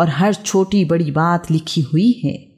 और हर छोटी बड़ी बात लिखी हुई है।